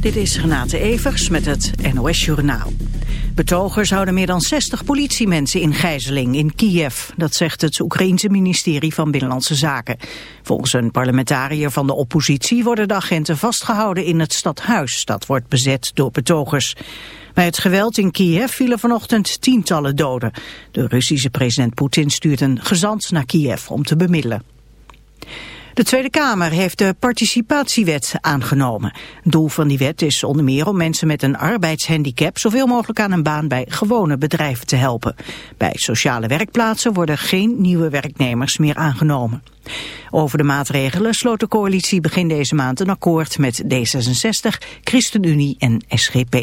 Dit is Renate Evers met het NOS Journaal. Betogers houden meer dan 60 politiemensen in gijzeling in Kiev. Dat zegt het Oekraïense ministerie van Binnenlandse Zaken. Volgens een parlementariër van de oppositie worden de agenten vastgehouden in het stadhuis. Dat wordt bezet door betogers. Bij het geweld in Kiev vielen vanochtend tientallen doden. De Russische president Poetin stuurt een gezant naar Kiev om te bemiddelen. De Tweede Kamer heeft de participatiewet aangenomen. Doel van die wet is onder meer om mensen met een arbeidshandicap zoveel mogelijk aan een baan bij gewone bedrijven te helpen. Bij sociale werkplaatsen worden geen nieuwe werknemers meer aangenomen. Over de maatregelen sloot de coalitie begin deze maand een akkoord met D66, ChristenUnie en SGP.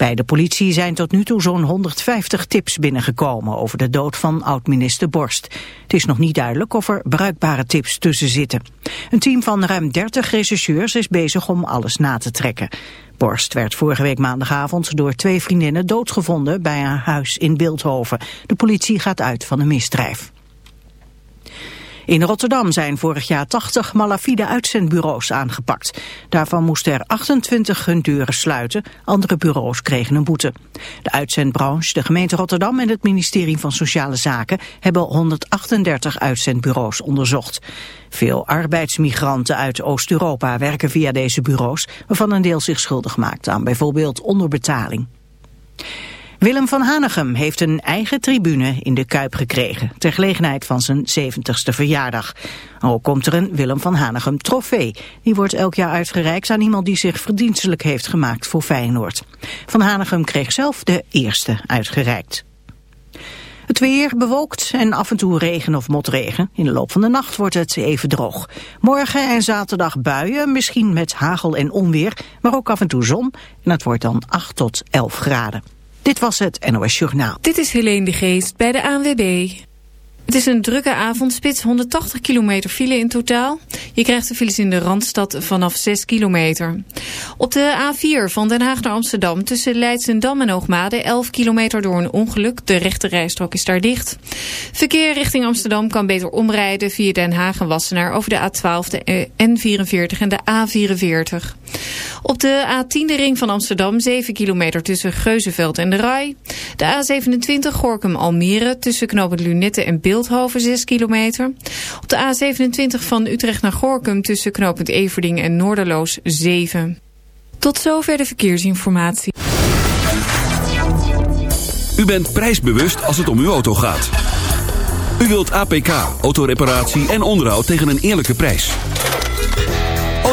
Bij de politie zijn tot nu toe zo'n 150 tips binnengekomen over de dood van oud-minister Borst. Het is nog niet duidelijk of er bruikbare tips tussen zitten. Een team van ruim 30 rechercheurs is bezig om alles na te trekken. Borst werd vorige week maandagavond door twee vriendinnen doodgevonden bij haar huis in Beeldhoven. De politie gaat uit van een misdrijf. In Rotterdam zijn vorig jaar 80 malafide uitzendbureaus aangepakt. Daarvan moesten er 28 hun deuren sluiten, andere bureaus kregen een boete. De uitzendbranche, de gemeente Rotterdam en het ministerie van Sociale Zaken hebben 138 uitzendbureaus onderzocht. Veel arbeidsmigranten uit Oost-Europa werken via deze bureaus, waarvan een deel zich schuldig maakt aan bijvoorbeeld onderbetaling. Willem van Hanegem heeft een eigen tribune in de Kuip gekregen... ter gelegenheid van zijn 70ste verjaardag. Ook komt er een Willem van Hanegem trofee. Die wordt elk jaar uitgereikt aan iemand die zich verdienstelijk heeft gemaakt voor Feyenoord. Van Hanegem kreeg zelf de eerste uitgereikt. Het weer bewolkt en af en toe regen of motregen. In de loop van de nacht wordt het even droog. Morgen en zaterdag buien, misschien met hagel en onweer, maar ook af en toe zon. En het wordt dan 8 tot 11 graden. Dit was het NOS Journaal. Dit is Helene de Geest bij de ANWB. Het is een drukke avondspits, 180 kilometer file in totaal. Je krijgt de files in de Randstad vanaf 6 kilometer. Op de A4 van Den Haag naar Amsterdam tussen Leidsendam en Hoogmade 11 kilometer door een ongeluk. De rechte rijstrook is daar dicht. Verkeer richting Amsterdam kan beter omrijden via Den Haag en Wassenaar over de A12, de N44 en de A44. Op de A10 de ring van Amsterdam 7 kilometer tussen Geuzenveld en de Rai. De A27 Gorkum-Almere tussen knooppunt Lunette en Beeldhoven 6 kilometer. Op de A27 van Utrecht naar Gorkum tussen knooppunt Everding en Noorderloos 7. Tot zover de verkeersinformatie. U bent prijsbewust als het om uw auto gaat. U wilt APK, autoreparatie en onderhoud tegen een eerlijke prijs.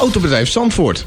Autobedrijf Zandvoort.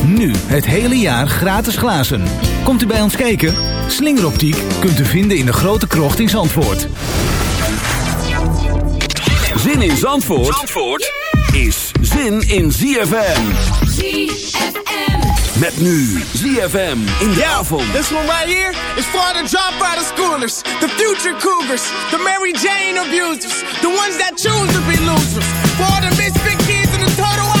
Nu het hele jaar gratis glazen. Komt u bij ons kijken? Slingeroptiek kunt u vinden in de grote krocht in Zandvoort. Zin in Zandvoort, Zandvoort is zin in ZFM. ZFM. Met nu ZFM in de avond. This one right here is for the dropout of schoolers, the future cougars, the Mary Jane abusers, the ones that choose to be losers, for the misfit kids and the total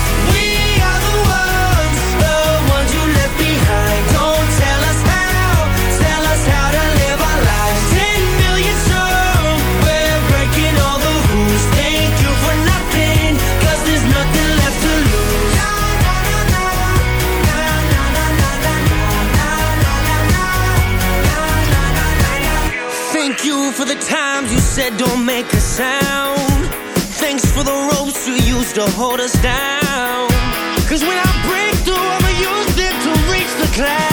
Said don't make a sound. Thanks for the ropes you used to hold us down. Cause when I break through, I'ma use it to reach the clouds.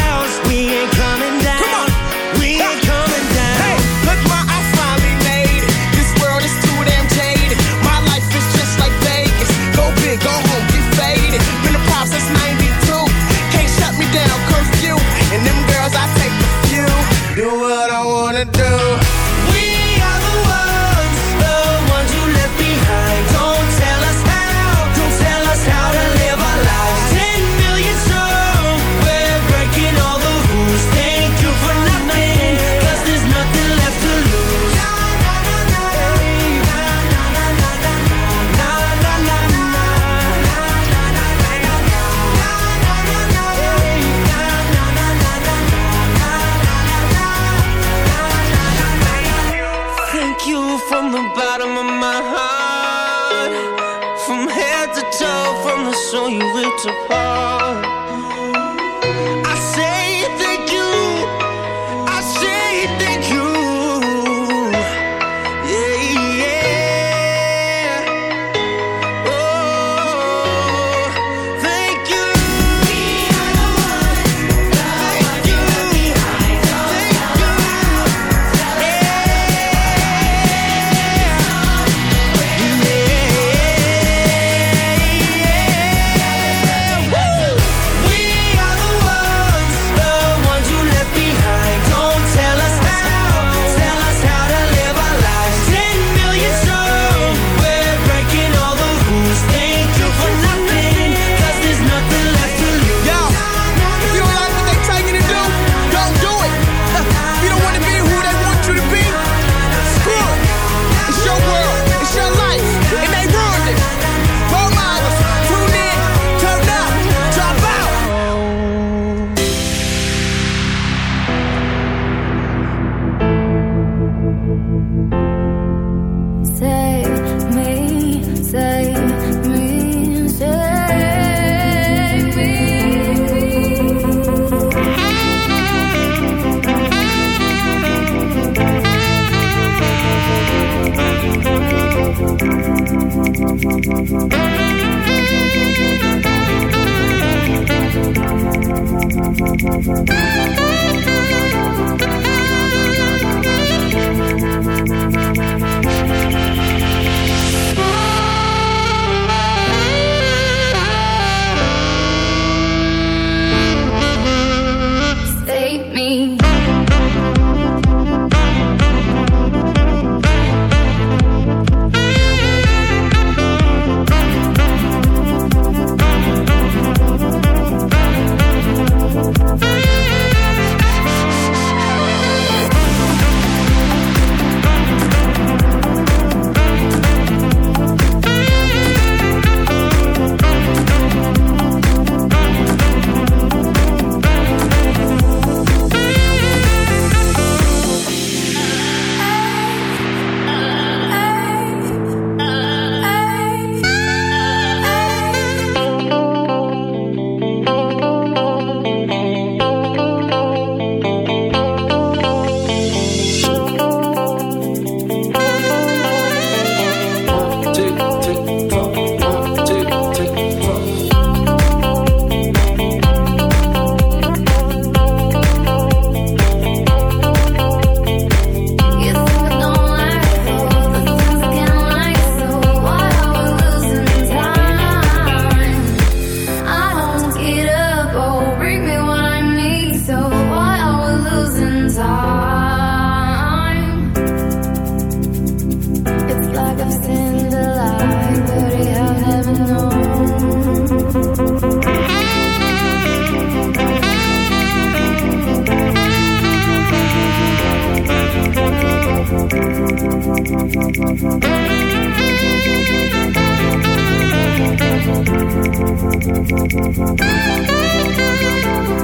Thank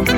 you.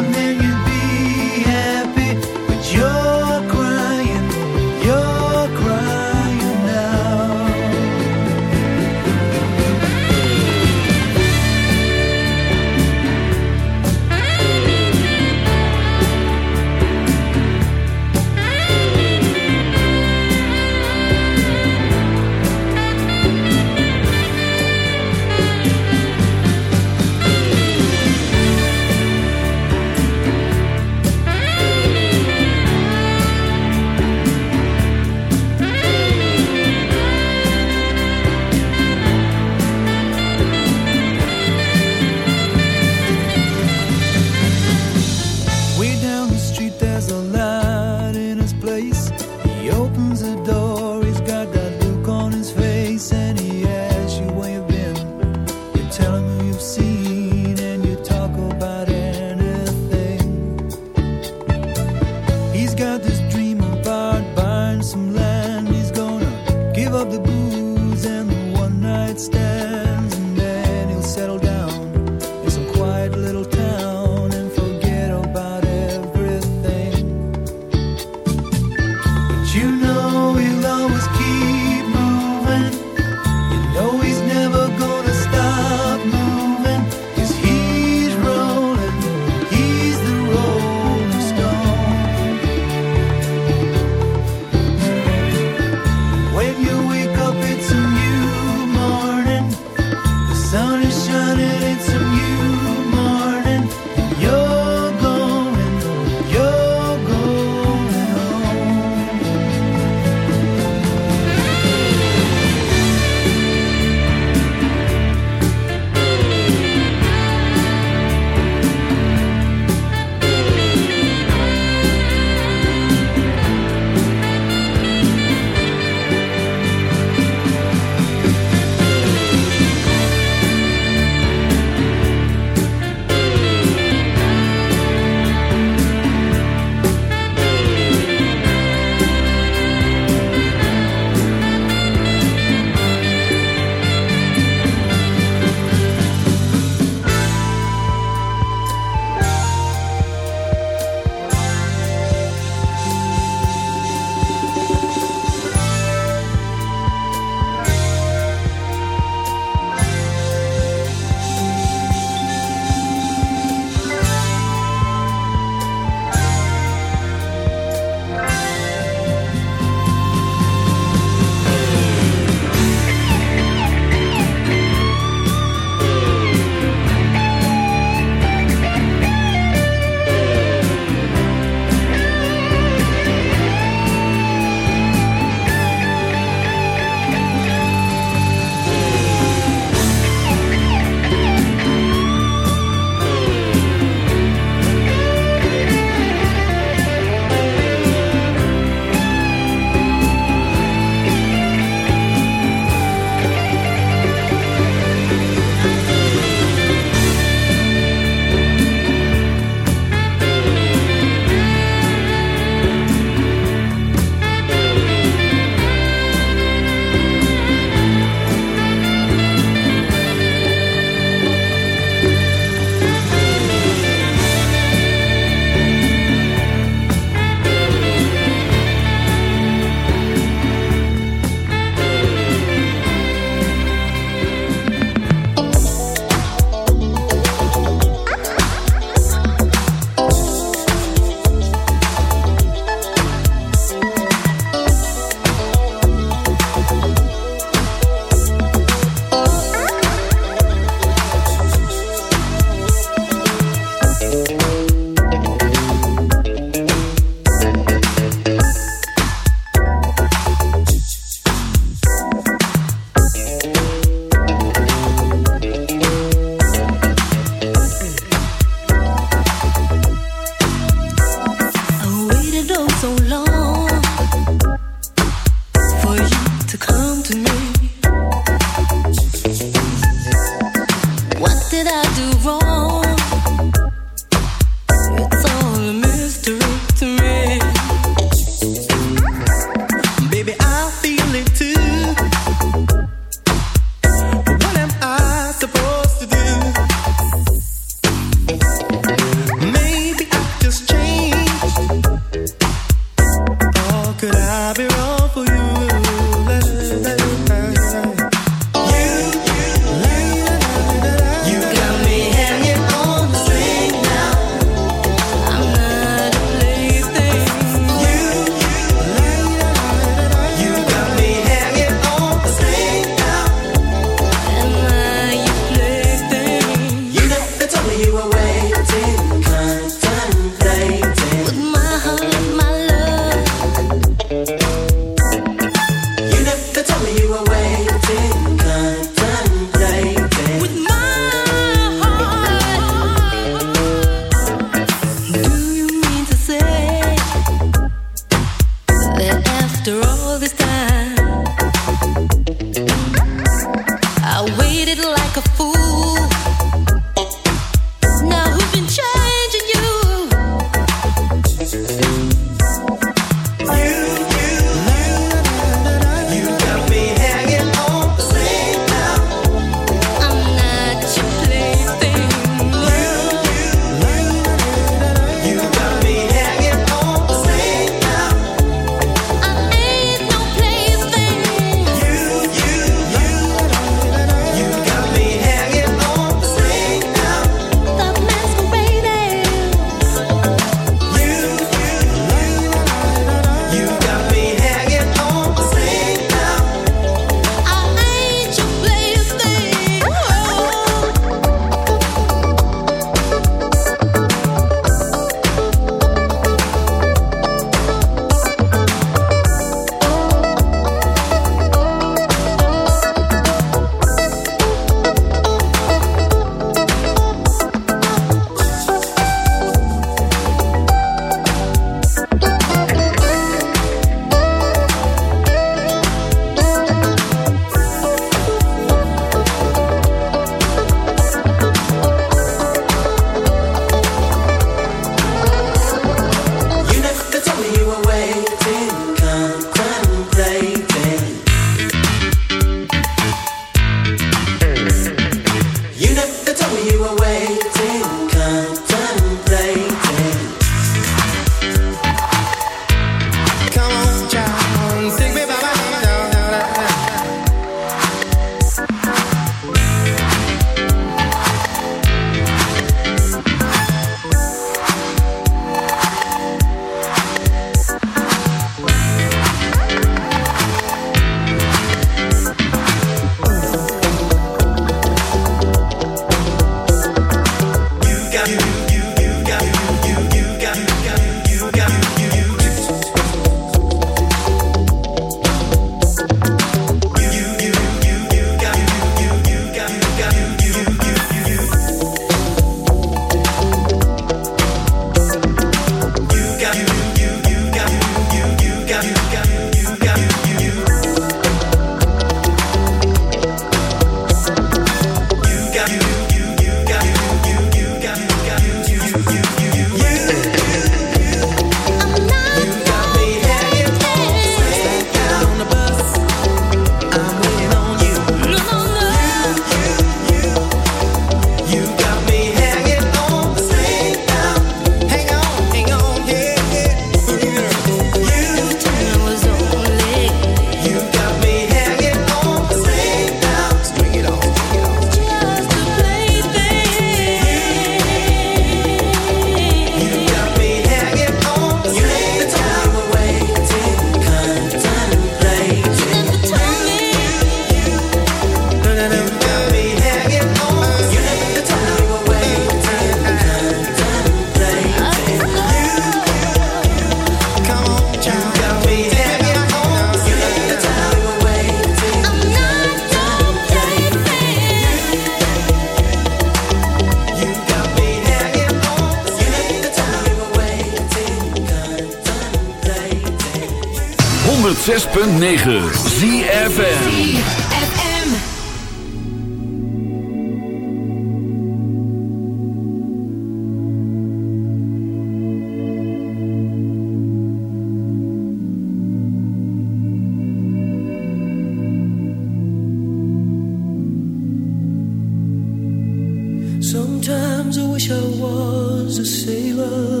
Sometimes I wish I was a sailor,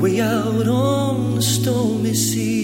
way out on the stormy sea.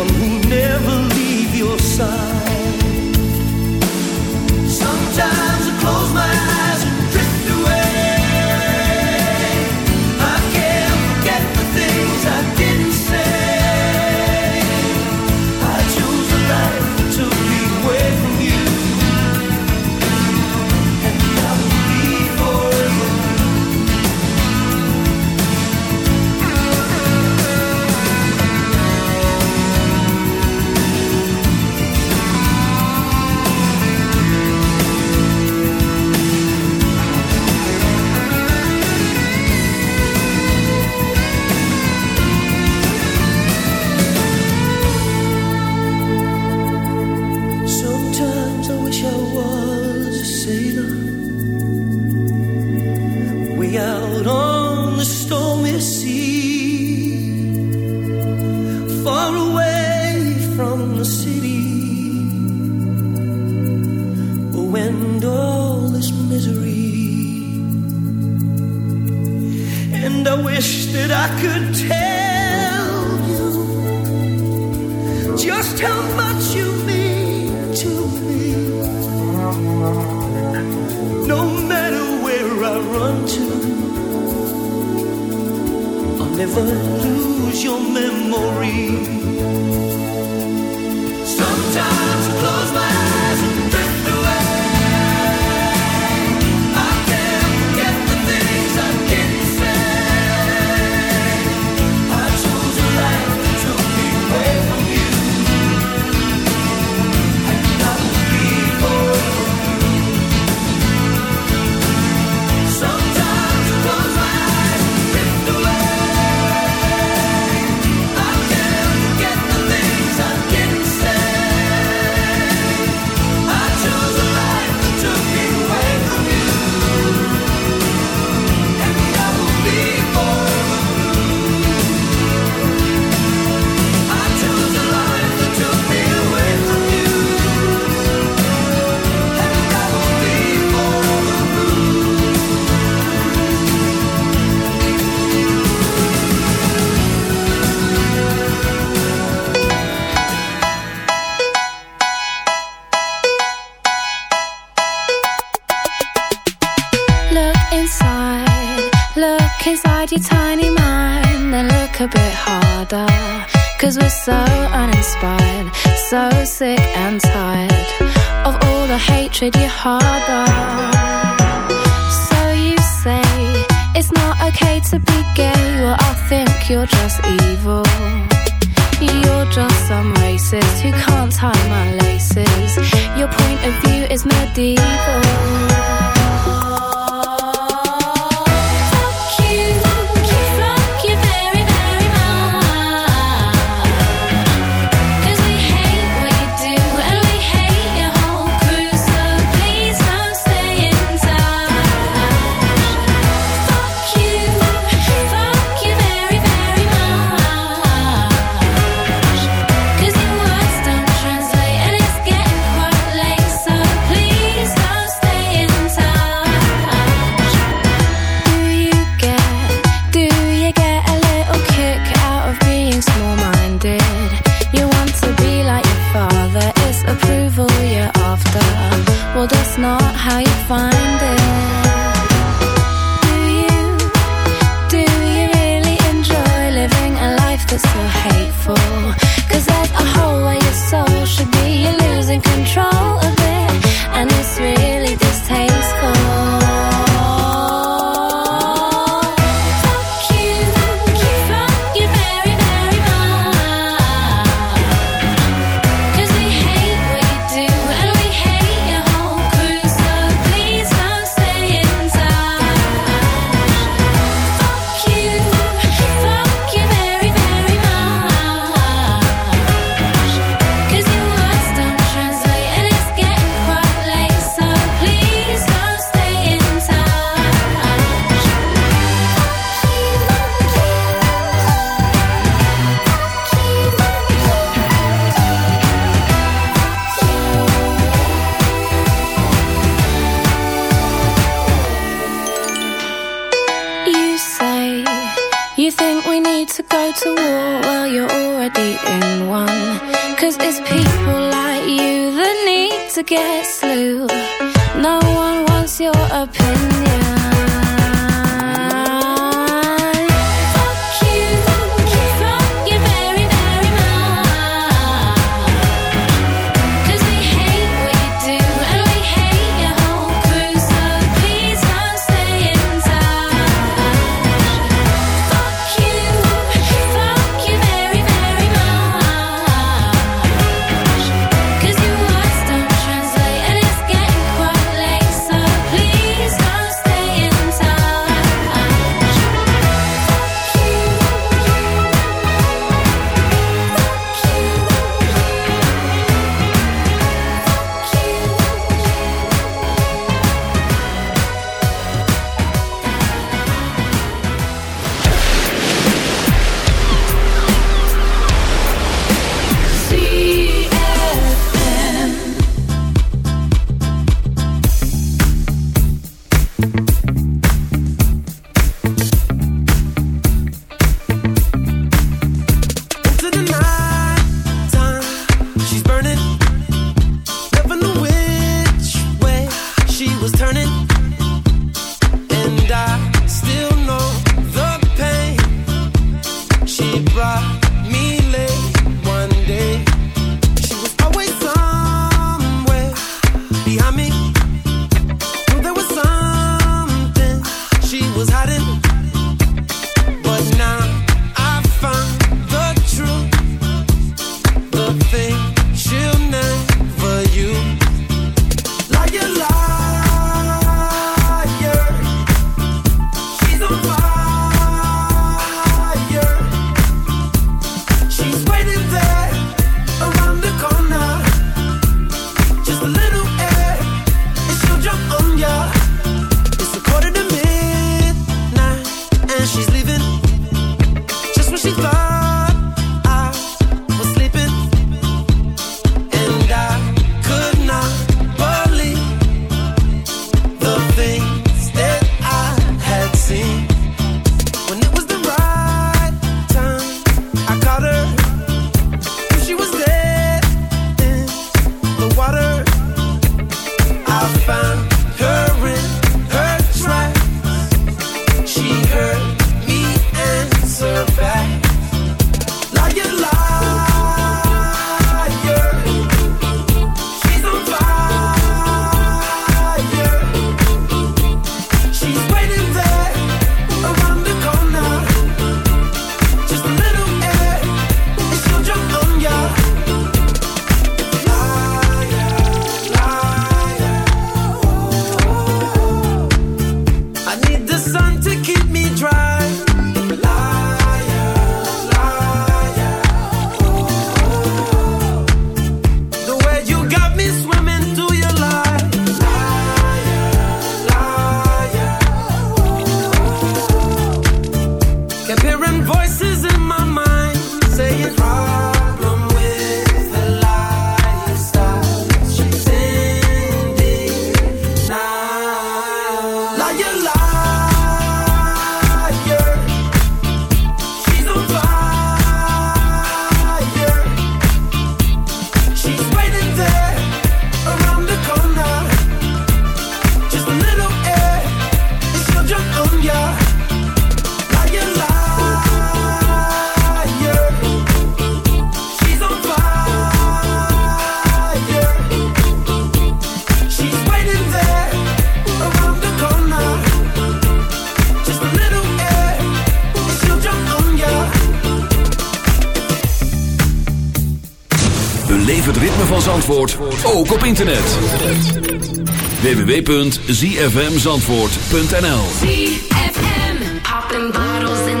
one who never leave your side. tread your heart. You want to be like your father, it's approval you're after. Well, that's not how you find it. Do you, do you really enjoy living a life that's so hateful? internet. www.zfmzandvoort.nl ZFM Popping bottles in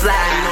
fly.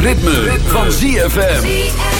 ritme, van ZFM.